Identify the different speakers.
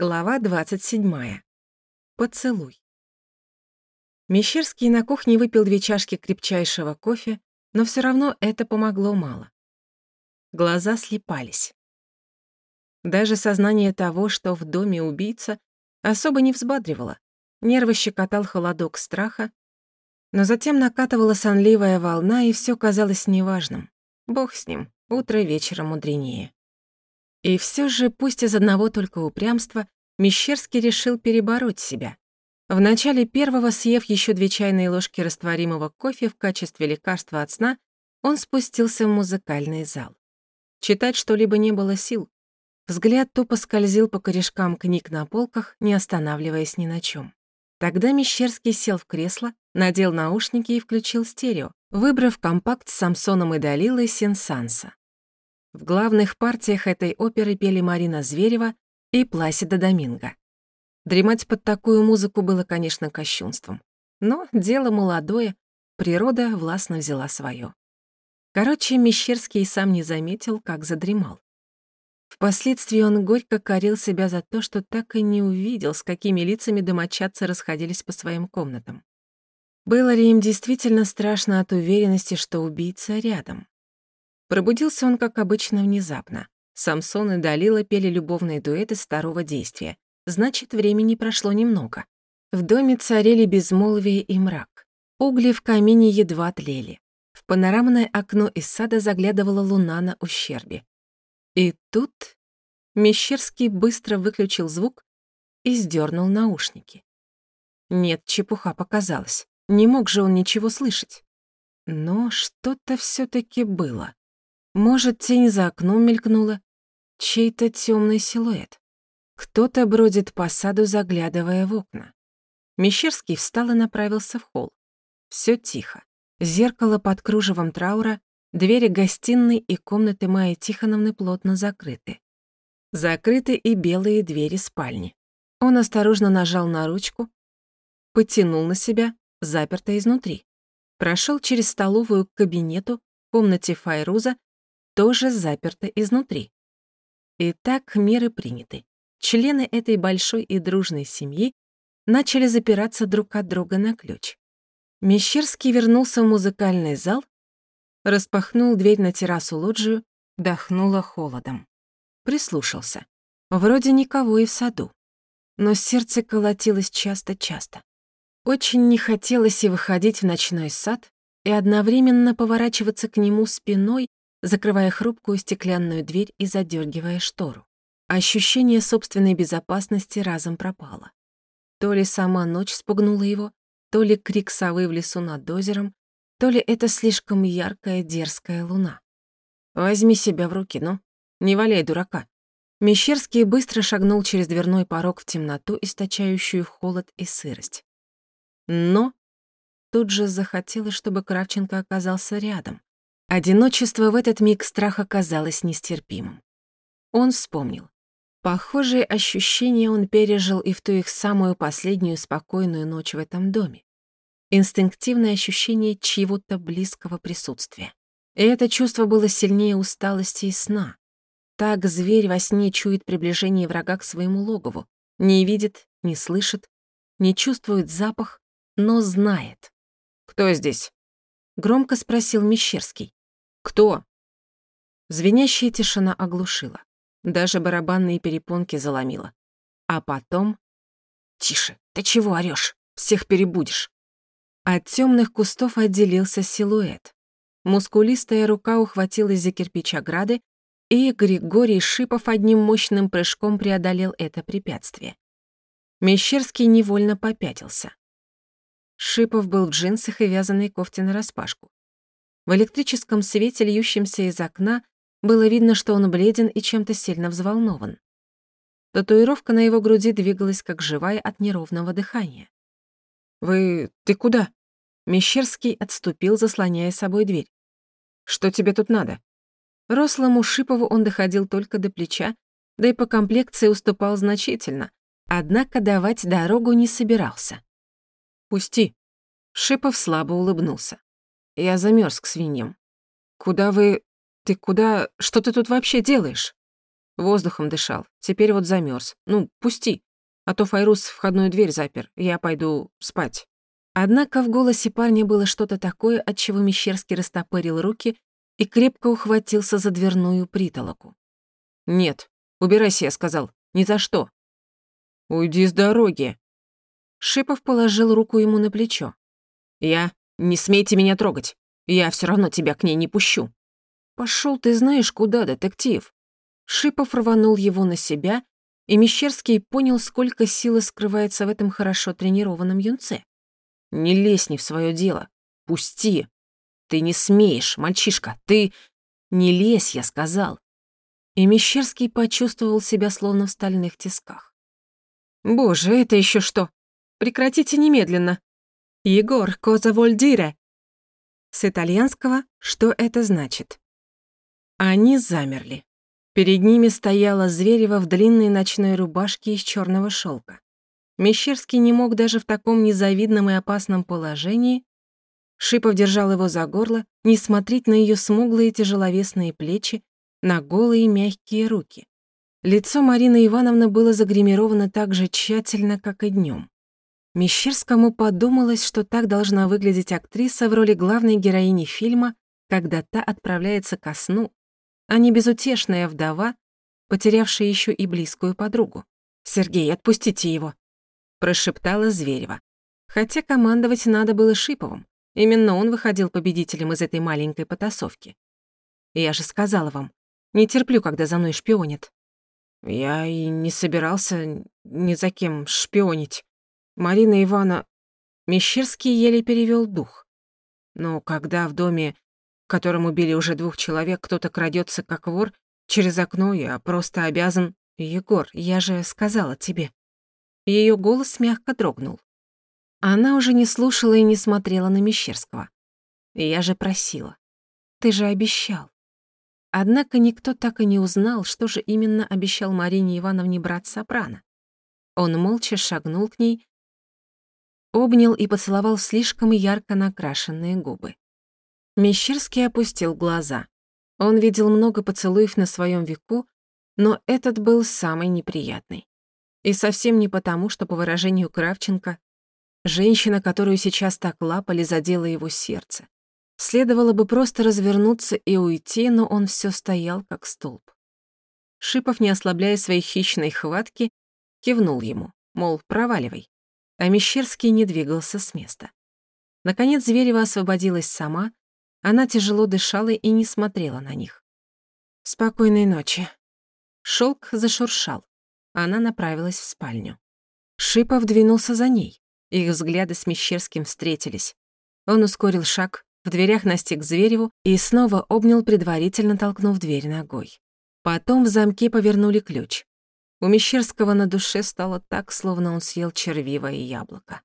Speaker 1: Глава 27. Поцелуй. Мещерский на кухне выпил две чашки крепчайшего кофе, но все равно это помогло мало. Глаза слепались. Даже сознание того, что в доме убийца, особо не взбадривало. Нервы щекотал холодок страха, но затем накатывала сонливая волна, и все казалось неважным. Бог с ним, утро вечера мудренее. И все же, пусть из одного только упрямства, Мещерский решил перебороть себя. В начале первого, съев еще две чайные ложки растворимого кофе в качестве лекарства от сна, он спустился в музыкальный зал. Читать что-либо не было сил. Взгляд тупо скользил по корешкам книг на полках, не останавливаясь ни на чем. Тогда Мещерский сел в кресло, надел наушники и включил стерео, выбрав компакт с Самсоном и Далилой Сенсанса. В главных партиях этой оперы пели Марина Зверева и Пласида Доминго. Дремать под такую музыку было, конечно, кощунством. Но дело молодое, природа властно взяла свое. Короче, Мещерский сам не заметил, как задремал. Впоследствии он горько корил себя за то, что так и не увидел, с какими лицами домочадцы расходились по своим комнатам. Было ли им действительно страшно от уверенности, что убийца рядом? Пробудился он, как обычно, внезапно. Самсон и Далила пели любовные дуэты старого действия. Значит, времени прошло немного. В доме царили безмолвие и мрак. Угли в камине едва тлели. В панорамное окно из сада заглядывала луна на ущербе. И тут Мещерский быстро выключил звук и сдернул наушники. Нет, чепуха показалась. Не мог же он ничего слышать. Но что-то все таки было. Может, тень за окном мелькнула? Чей-то темный силуэт. Кто-то бродит по саду, заглядывая в окна. Мещерский встал и направился в холл. Все тихо. Зеркало под кружевом траура, двери гостиной и комнаты Майи Тихоновны плотно закрыты. Закрыты и белые двери спальни. Он осторожно нажал на ручку, потянул на себя, заперто изнутри. Прошел через столовую к кабинету, комнате Файруза тоже заперто изнутри. Итак, меры приняты. Члены этой большой и дружной семьи начали запираться друг от друга на ключ. Мещерский вернулся в музыкальный зал, распахнул дверь на террасу-лоджию, дохнуло холодом. Прислушался. Вроде никого и в саду. Но сердце колотилось часто-часто. Очень не хотелось и выходить в ночной сад, и одновременно поворачиваться к нему спиной закрывая хрупкую стеклянную дверь и задергивая штору. Ощущение собственной безопасности разом пропало. То ли сама ночь спугнула его, то ли крик совы в лесу над озером, то ли это слишком яркая дерзкая луна. «Возьми себя в руки, ну, не валяй дурака». Мещерский быстро шагнул через дверной порог в темноту, источающую холод и сырость. Но тут же захотелось, чтобы Кравченко оказался рядом, Одиночество в этот миг страха казалось нестерпимым. Он вспомнил. Похожие ощущения он пережил и в ту их самую последнюю спокойную ночь в этом доме. Инстинктивное ощущение чьего-то близкого присутствия. И это чувство было сильнее усталости и сна. Так зверь во сне чует приближение врага к своему логову, не видит, не слышит, не чувствует запах, но знает. «Кто здесь?» — громко спросил Мещерский. «Кто?» Звенящая тишина оглушила. Даже барабанные перепонки заломила. А потом... «Тише, ты чего орёшь? Всех перебудешь!» От темных кустов отделился силуэт. Мускулистая рука ухватилась за кирпич ограды, и Григорий Шипов одним мощным прыжком преодолел это препятствие. Мещерский невольно попятился. Шипов был в джинсах и вязаной кофте нараспашку. В электрическом свете, льющемся из окна, было видно, что он бледен и чем-то сильно взволнован. Татуировка на его груди двигалась, как живая от неровного дыхания. «Вы... ты куда?» Мещерский отступил, заслоняя собой дверь. «Что тебе тут надо?» Рослому Шипову он доходил только до плеча, да и по комплекции уступал значительно, однако давать дорогу не собирался. «Пусти». Шипов слабо улыбнулся. Я замерз к свиньям. Куда вы... Ты куда... Что ты тут вообще делаешь? Воздухом дышал. Теперь вот замерз. Ну, пусти. А то Файрус входную дверь запер. Я пойду спать. Однако в голосе парня было что-то такое, от чего Мещерский растопырил руки и крепко ухватился за дверную притолоку. «Нет, убирайся», — я сказал. «Ни за что». «Уйди с дороги». Шипов положил руку ему на плечо. «Я... Не смейте меня трогать. Я все равно тебя к ней не пущу». Пошел ты знаешь куда, детектив». Шипов рванул его на себя, и Мещерский понял, сколько силы скрывается в этом хорошо тренированном юнце. «Не лезь не в свое дело. Пусти. Ты не смеешь, мальчишка. Ты... Не лезь, я сказал». И Мещерский почувствовал себя словно в стальных тисках. «Боже, это еще что? Прекратите немедленно. Егор, коза вольдире». С итальянского «что это значит?» Они замерли. Перед ними стояла Зверева в длинной ночной рубашке из черного шелка. Мещерский не мог даже в таком незавидном и опасном положении. Шипов держал его за горло, не смотреть на ее смуглые тяжеловесные плечи, на голые мягкие руки. Лицо Марины Ивановны было загримировано так же тщательно, как и днем. Мещерскому подумалось, что так должна выглядеть актриса в роли главной героини фильма, когда та отправляется ко сну, а не безутешная вдова, потерявшая еще и близкую подругу. «Сергей, отпустите его», — прошептала Зверева. Хотя командовать надо было Шиповым. Именно он выходил победителем из этой маленькой потасовки. Я же сказала вам, не терплю, когда за мной шпионят. Я и не собирался ни за кем шпионить. Марина Ивана... Мещерский еле перевел дух. Но когда в доме которым убили уже двух человек, кто-то крадется как вор через окно, я просто обязан... Егор, я же сказала тебе. Ее голос мягко дрогнул. Она уже не слушала и не смотрела на Мещерского. Я же просила. Ты же обещал. Однако никто так и не узнал, что же именно обещал Марине Ивановне брат Сопрано. Он молча шагнул к ней, обнял и поцеловал слишком ярко накрашенные губы. Мещерский опустил глаза. Он видел много поцелуев на своем веку, но этот был самый неприятный. И совсем не потому, что, по выражению Кравченко, женщина, которую сейчас так лапали, задела его сердце. Следовало бы просто развернуться и уйти, но он все стоял как столб. Шипов, не ослабляя своей хищной хватки, кивнул ему, мол, проваливай. А Мещерский не двигался с места. Наконец Зверева освободилась сама, она тяжело дышала и не смотрела на них. «Спокойной ночи». Шелк зашуршал. Она направилась в спальню. Шипов двинулся за ней. Их взгляды с Мещерским встретились. Он ускорил шаг, в дверях настиг Звереву и снова обнял, предварительно толкнув дверь ногой. Потом в замке повернули ключ. У Мещерского на душе стало так, словно он съел червивое яблоко.